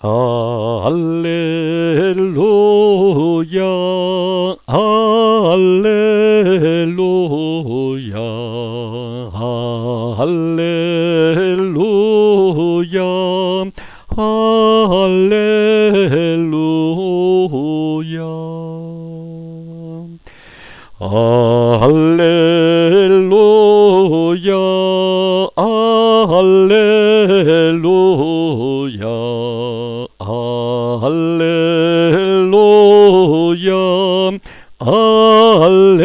할렐루야 할렐루야 할렐루야 할렐루야. 할렐루야 할렐루야 할렐루야. 할렐루야.